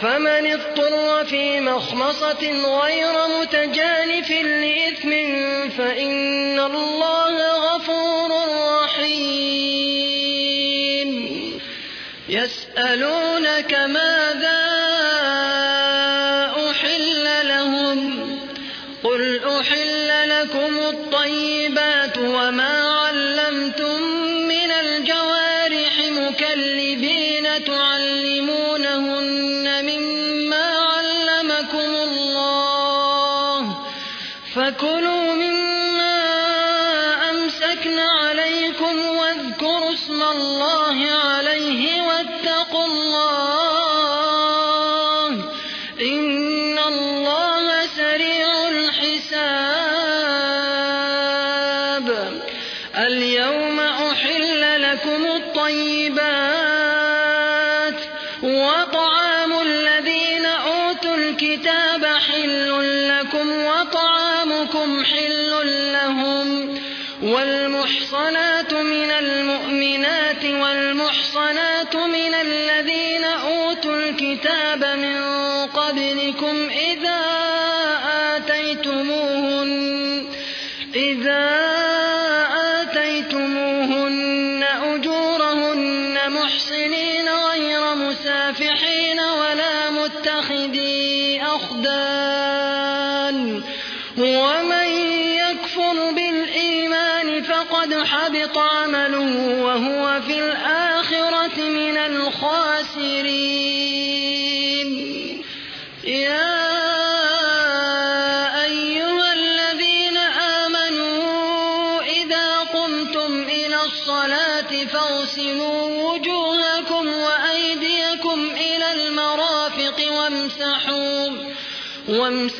فمن اضطر في مخمصة غير متجانف لإثم فإن الله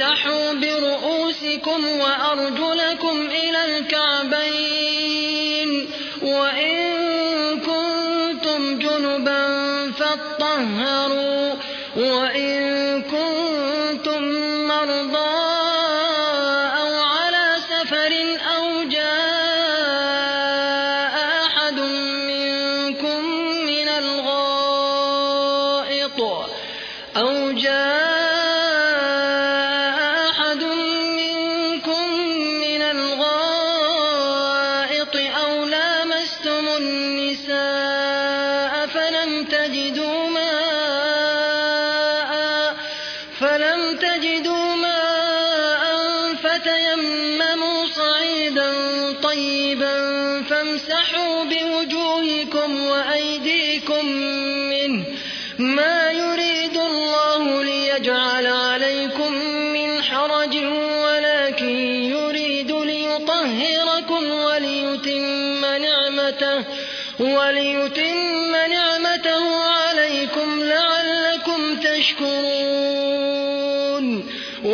وامسحوا برؤوسكم وأرجلكم إلى الكعبين وإن كنتم جنبا فاطهروا النساء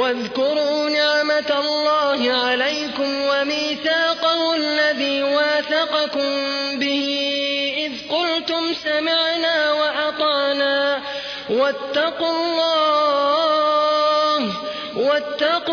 واذكروا نعمة الله عليكم وميثاقه الذي واثقكم به إذ قلتم سمعنا وأطعنا. واتقوا الله واتقوا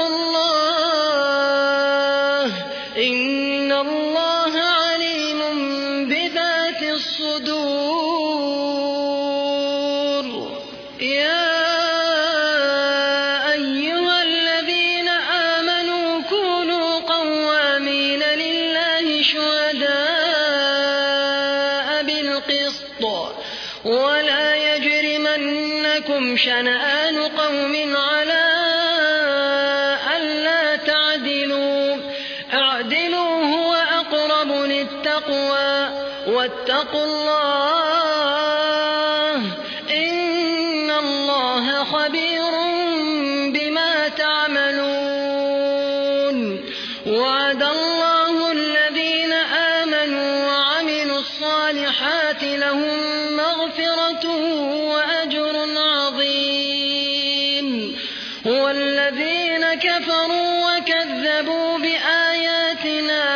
كفروا وكذبوا بآياتنا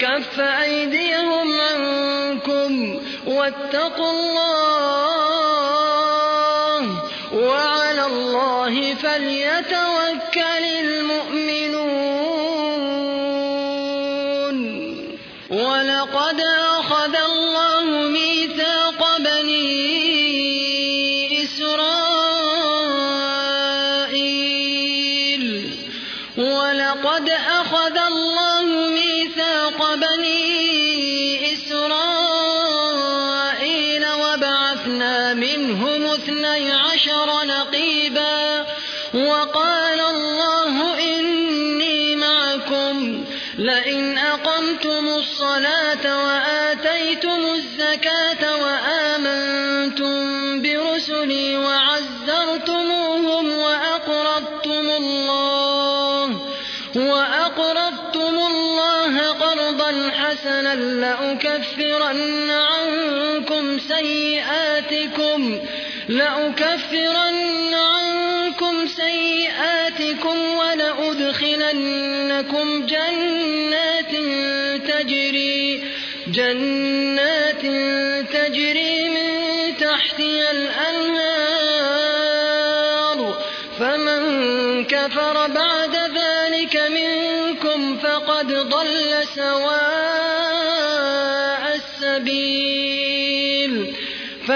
فكف أيديهم عنكم واتقوا الله وعلى الله فليتوكل سيئاتكم لأكفرن عنكم سيئاتكم ولأدخلنكم جنات تجري جنات تجري من تحتها الأنهار. فمن كفر بعد ذلك منكم فقد ضل سواء السبيل.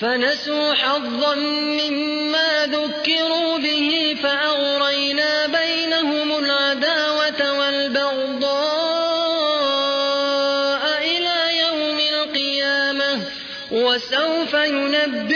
فنسوا حظا مما ذكروا به فأغرينا بينهم العداوة والبغضاء إلى يوم القيامة وسوف ينبئهم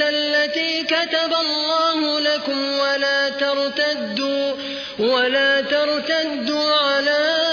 المقدسة التي كتب الله لكم ولا ترتدوا ولا ترتدوا على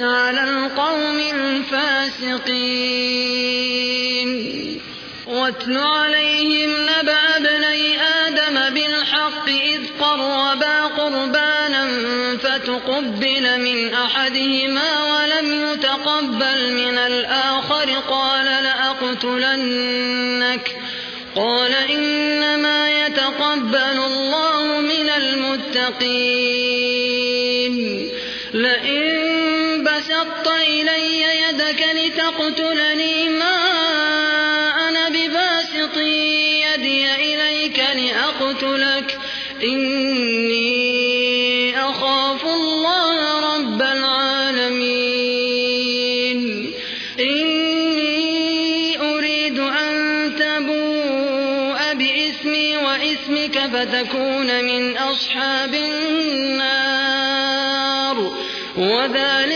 على القوم الفاسقين. واتل عليهم نبأ ابني آدم بالحق إذ قربا قربانا فتقبل من أحدهما ولم يتقبل من الآخر. قال لأقتلنك. قال إنما يتقبل الله من المتقين. لئن إلي يدك لتقتلني ما أنا بباسط. يدي إليك لأقتلك. إني أخاف الله رب العالمين. إني أريد أن تبوء بإثمي وإثمك فتكون من أصحاب النار. وذلك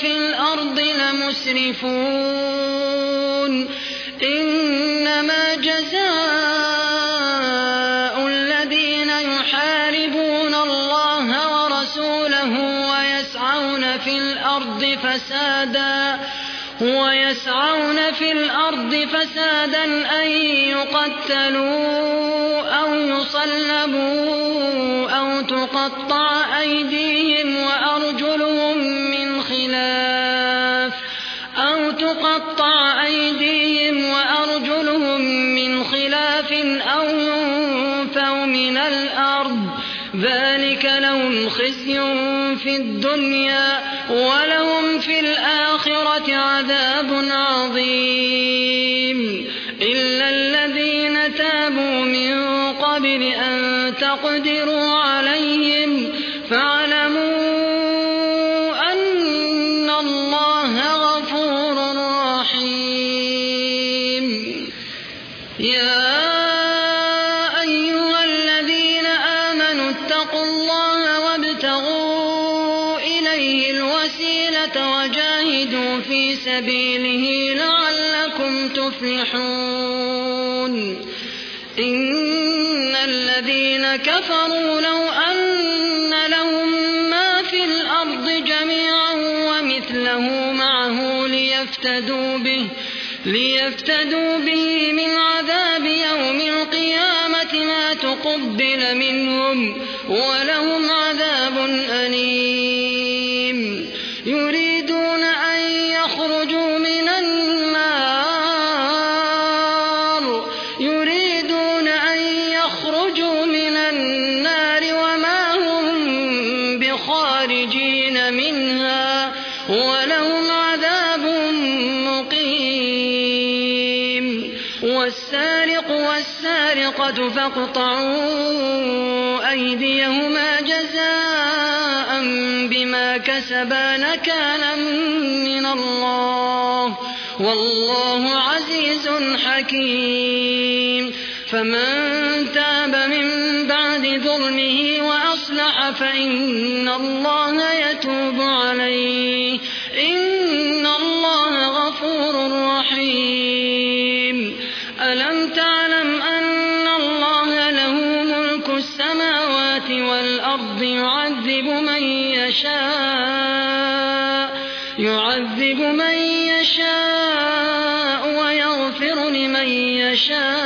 في الأرض لمسرفون. إنما جزاء الذين يحاربون الله ورسوله ويسعون في الأرض فسادا ويسعون في الأرض فسادا أن يقتلوا أو يصلبوا أو تقطع أيديهم خزي في الدنيا ولهم في الآخرة عذاب عظيم. إلا الذين تابوا من قبل أن تقدروا كفروا لو أن لهم ما في ا ل أ ر ض جميعا ومثله معه ليفتدوا به, ليفتدوا به من عذاب يوم ا ل ق ي ا م ة ما تقبل منهم ولهم عذاب أ ل ي م بخارجين منها ولهم عذاب مقيم والسارق والسارقة فاقطعوا أيديهما جزاء بما كسبا نكالا من الله والله عزيز حكيم فمن تاب من بعد ظلمه وأصلح فإن الله يتوب عليه. إن الله غفور رحيم. ألم تعلم أن الله له ملك السماوات والأرض يعذب من يشاء يعذب من يشاء ويغفر لمن يشاء.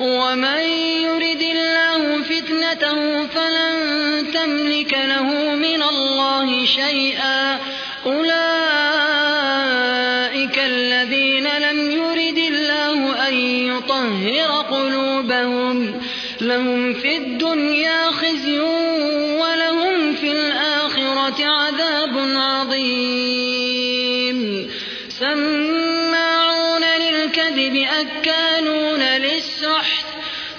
ومن يرد الله فتنته فلن تملك له من الله شيئا. أولئك الذين لم يرد الله أن يطهر قلوبهم لهم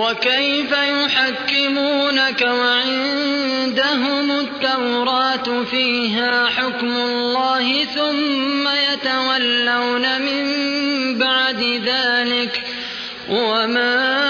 وكيف يحكمونك وعندهم التوراة فيها حكم الله ثم يتولون من بعد ذلك وما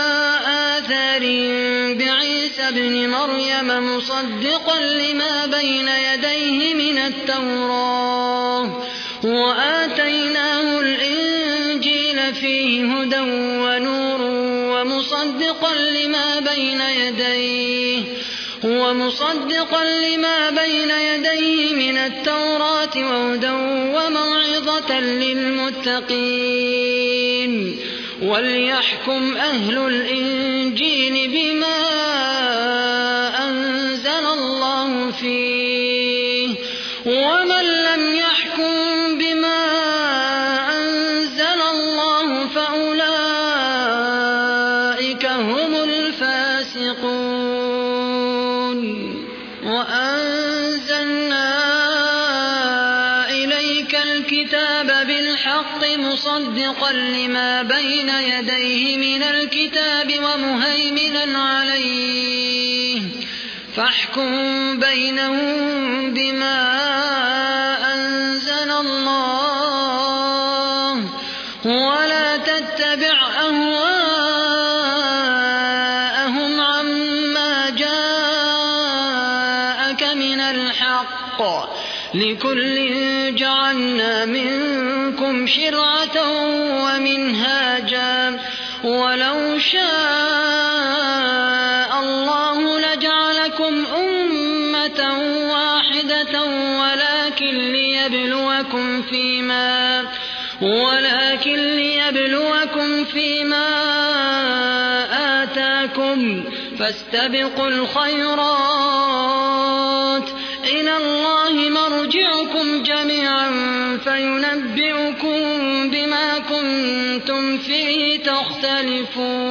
ابن مريم مصدقا لما بين يديه من التوراة وآتيناه الإنجيل فيه هدى ونور ومصدقا لما بين يديه ومصدقا لما بين يديه من التوراة وهدى وموعظة للمتقين. وليحكم أهل الإنجيل بما أنزل الله فيه. مصدقا لما بين يديه من الكتاب ومهيمنا عليه. فاحكم بينهم بما فاستبقوا الخيرات. إلى الله مرجعكم جميعا فينبئكم بما كنتم فيه تختلفون.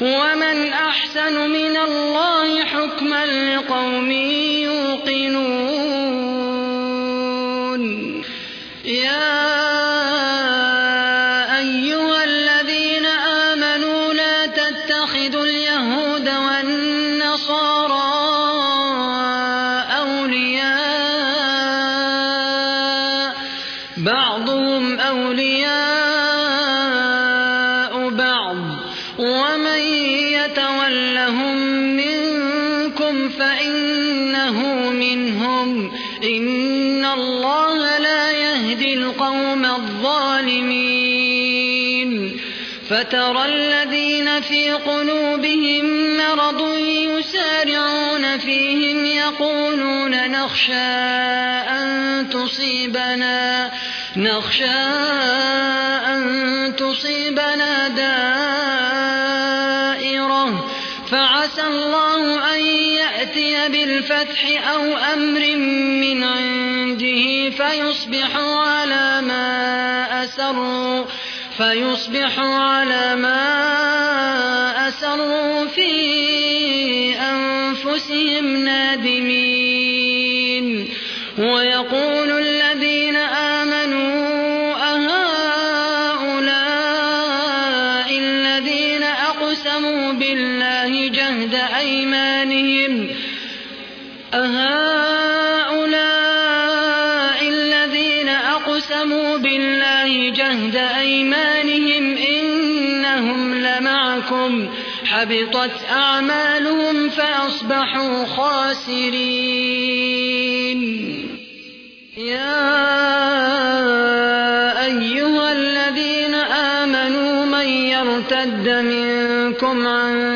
ومن أحسن من الله حكما لقوم يوقنون. يا نخشى أن تصيبنا نخشى أن تصيبنا دائرة. فعسى الله أن يأتي بالفتح أو أمر من عنده فيصبحوا على ما أسروا فيصبحوا على ما أسروا في أنفسهم نادمين. بالله جهد أيمانهم إنهم لمعكم. حبطت أعمالهم فأصبحوا خاسرين. يا أيها الذين آمنوا من يرتد منكم عن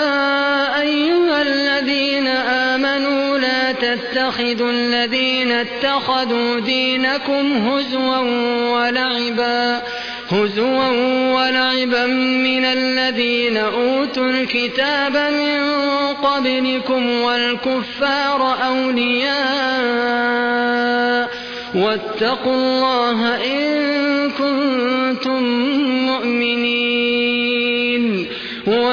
تتخذوا الذين اتخذوا دينكم هزوا ولعبا هزوا ولعبا من الذين أوتوا الكتاب من قبلكم والكفار أولياء. واتقوا الله إن كنتم مؤمنين.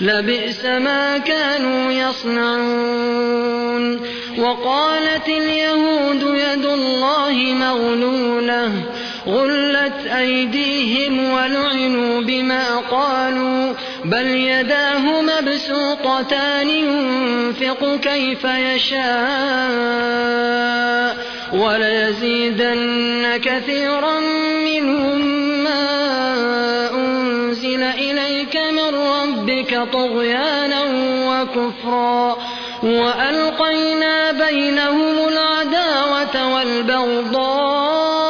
لبئس ما كانوا يصنعون. وقالت اليهود يد الله مغلولة غلت أيديهم ولعنوا بما قالوا بل يداه مبسوطتان ينفق كيف يشاء. وليزيدن كثيرا منهم ما أنزل إليك من ربك طغيانا وكفرا وألقينا بينهم العداوة والبغضاء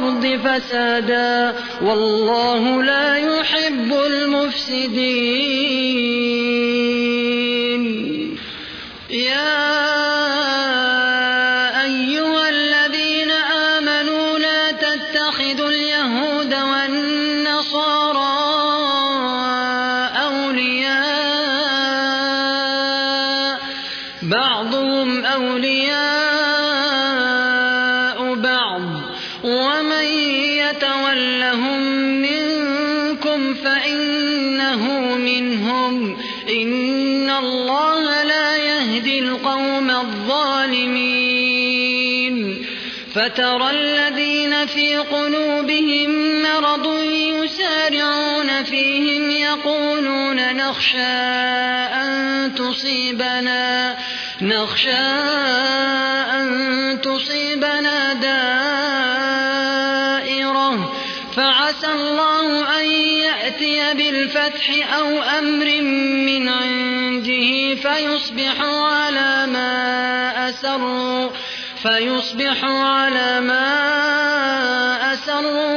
الأرض فسادا والله لا يحب المفسدين. يا منكم فإنه منهم. إن الله لا يهدي القوم الظالمين. فترى الذين في قلوبهم مرض يسارعون فيهم يقولون نخشى أن تصيبنا نخشى أن تصيبنا دائرة بالفتح أو أمر من عنده فيصبحوا على ما أسروا فيصبحوا على ما أسروا.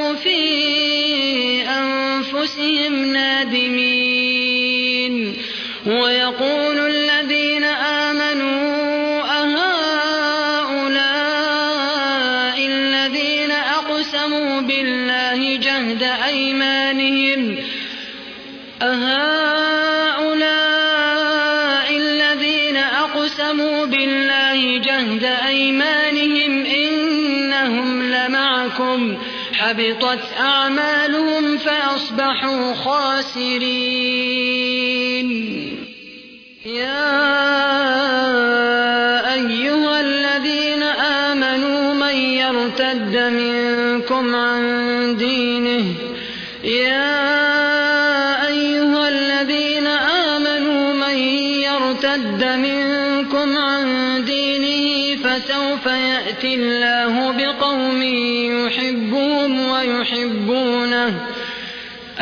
حبطت أعمالهم فأصبحوا خاسرين. يا أيها الذين آمنوا من يرتد منكم عن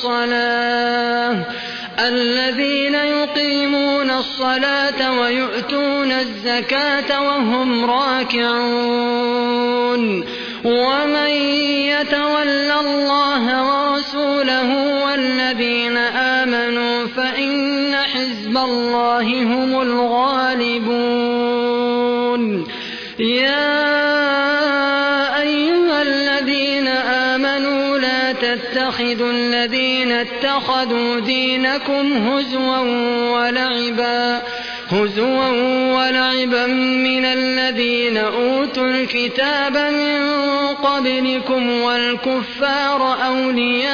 الصلاة. الذين يقيمون الصلاة ويؤتون الزكاة وهم راكعون. ومن يتول الله ورسوله والذين آمنوا فإن حزب الله هم الغالبون. يا تتخذوا الذين اتخذوا دينكم هزوا ولعبا هزوا ولعبا من الذين أوتوا الكتاب من قبلكم والكفار أولياء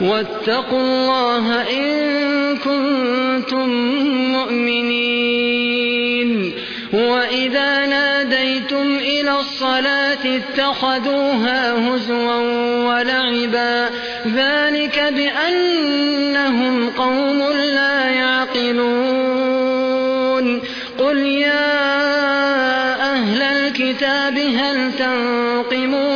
واتقوا الله إن كنتم مؤمنين وإذا ناديتم إلى الصلاة اتخذوها هزوا ولعبا. ذلك بأنهم قوم لا يعقلون. قل يا أهل الكتاب هل تنقمون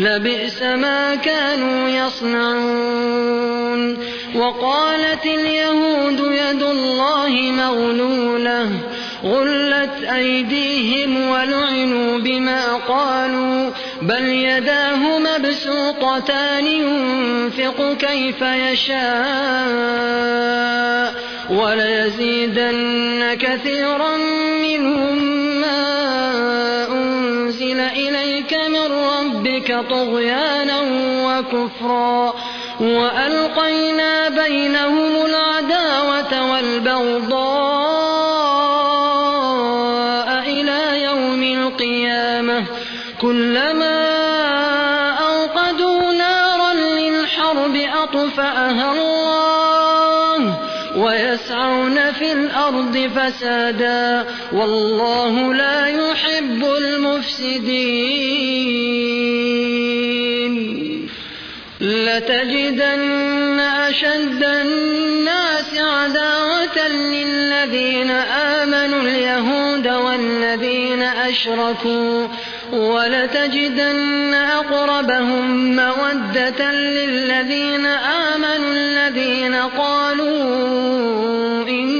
لبئس ما كانوا يصنعون. وقالت اليهود يد الله مغلولة غلت أيديهم ولعنوا بما قالوا بل يداه مبسوطتان ينفق كيف يشاء وليزيدن كثيرا منهم ما أنزل إليك من ربك طغيانا وكفرا وألقينا بينهم العداوة والبغضاء الأرض فسادا والله لا يحب المفسدين. لتجدن أشد الناس عداوة للذين آمنوا اليهود والذين أشركوا ولتجدن أقربهم مودة للذين آمنوا الذين قالوا إنا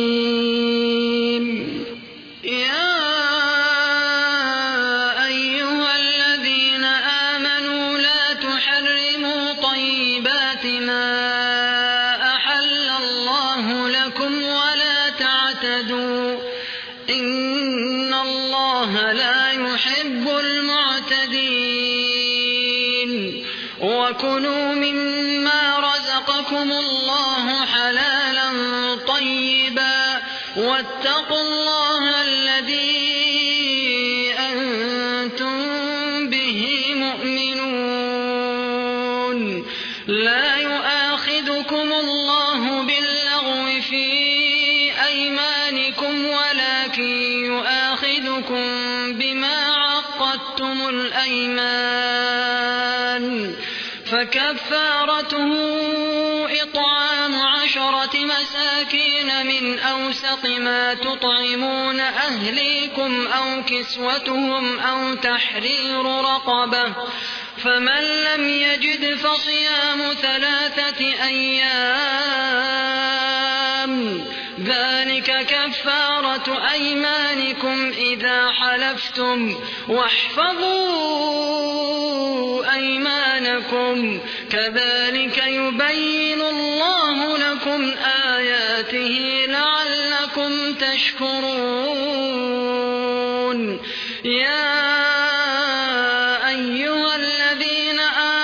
من أوسط ما تطعمون أهليكم أو كسوتهم أو تحرير رقبة فمن لم يجد فصيام ثلاثة أيام ذلك كفارة أيمانكم إذا حلفتم واحفظوا أيمانكم كذلك يبين تشكرون. يا أيها الذين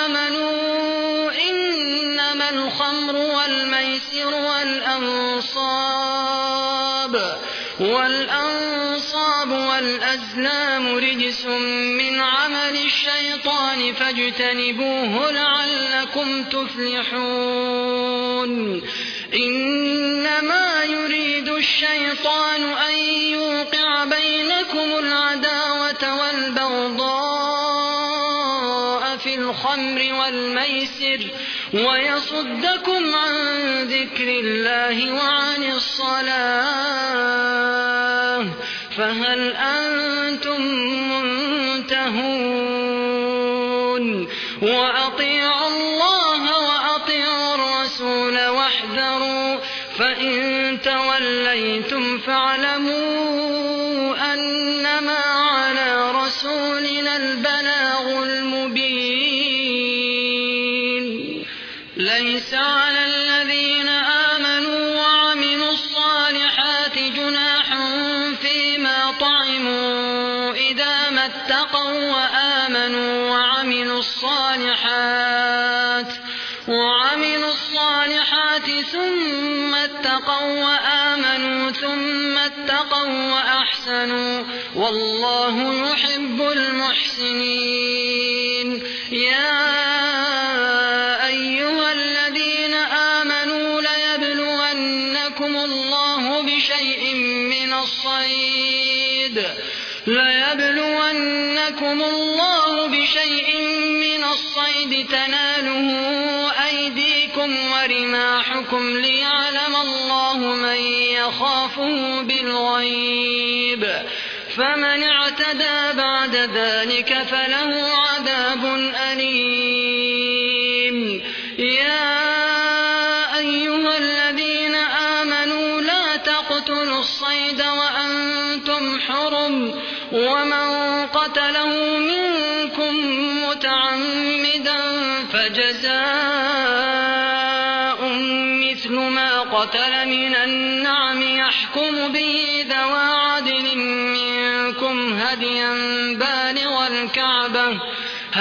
آمنوا إنما الخمر والميسر والأنصاب والأنصاب والأزلام رجس من عمل الشيطان فاجتنبوه لعلكم تفلحون. إن الشيطان أن يوقع بينكم العداوة والبغضاء في الخمر والميسر ويصدكم عن ذكر الله وعن الصلاة فهل توليتم فاعلموا وأحسنوا والله يحب المحسنين يا فمن اعتدى بعد ذلك فله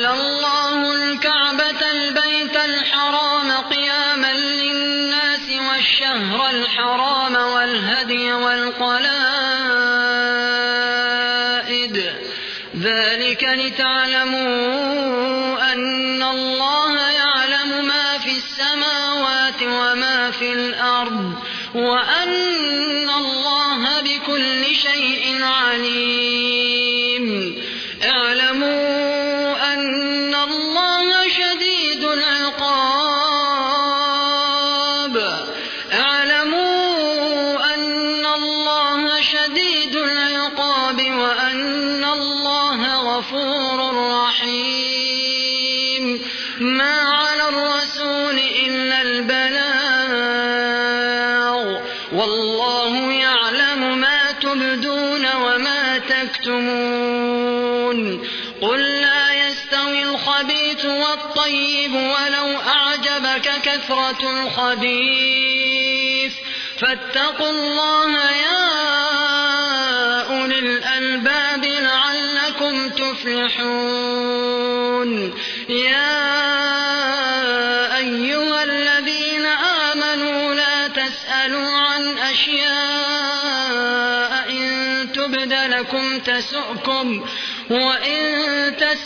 جعل الله فاتقوا الله يا أولي الألباب لعلكم تفلحون. يا أيها الذين آمنوا لا تسألوا عن أشياء إن تبد لكم تسؤكم وإن تسألوا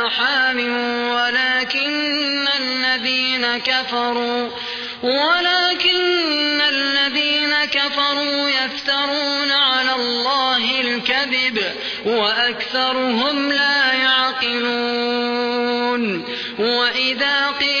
حام ولكن الذين كفروا ولكن الذين كفروا يفترون على الله الكذب وأكثرهم لا يعقلون. وإذا قيل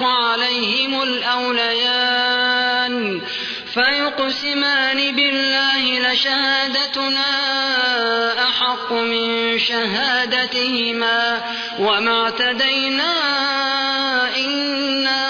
استحق عليهم الأوليان فيقسمان بالله لشهادتنا أحق من شهادتهما وما اعتدينا إنا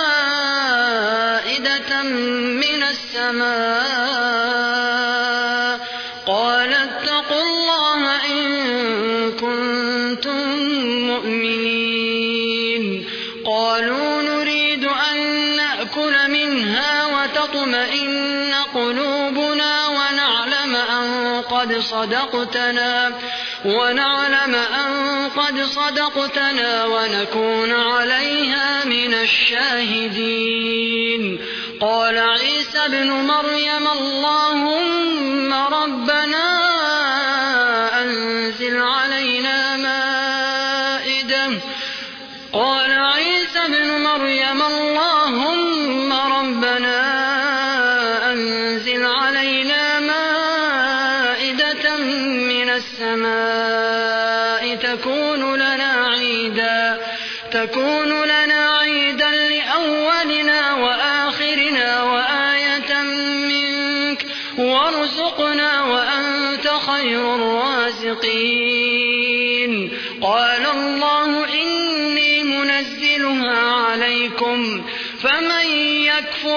السماء قال اتقوا الله إن كنتم مؤمنين. قالوا نريد أن نأكل منها وتطمئن قلوبنا ونعلم أن قد صدقتنا ونعلم أن قد صدقتنا ونكون عليها من الشاهدين. قال عيسى ابن مريم اللهم ربنا أنزل علينا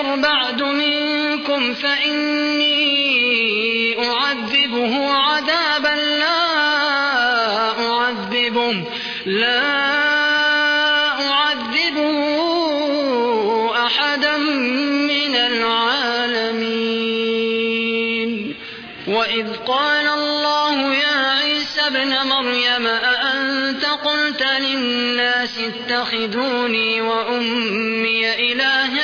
يكفر بعد منكم فإني أعذبه عذابا لا أعذبه لا أعذبه أحدا من العالمين. وإذ قال الله يا عيسى ابن مريم أأنت قلت للناس اتخذوني وأمي إلهين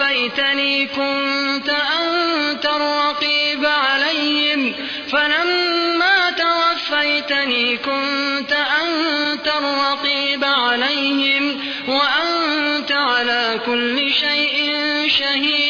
توفيتني كنت أنت الرقيب عليهم فلما توفيتني كنت أنت الرقيب عليهم وأنت على كل شيء شهيد.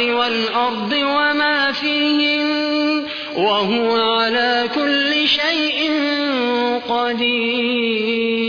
والأرض وما فيهن وهو على كل شيء قدير.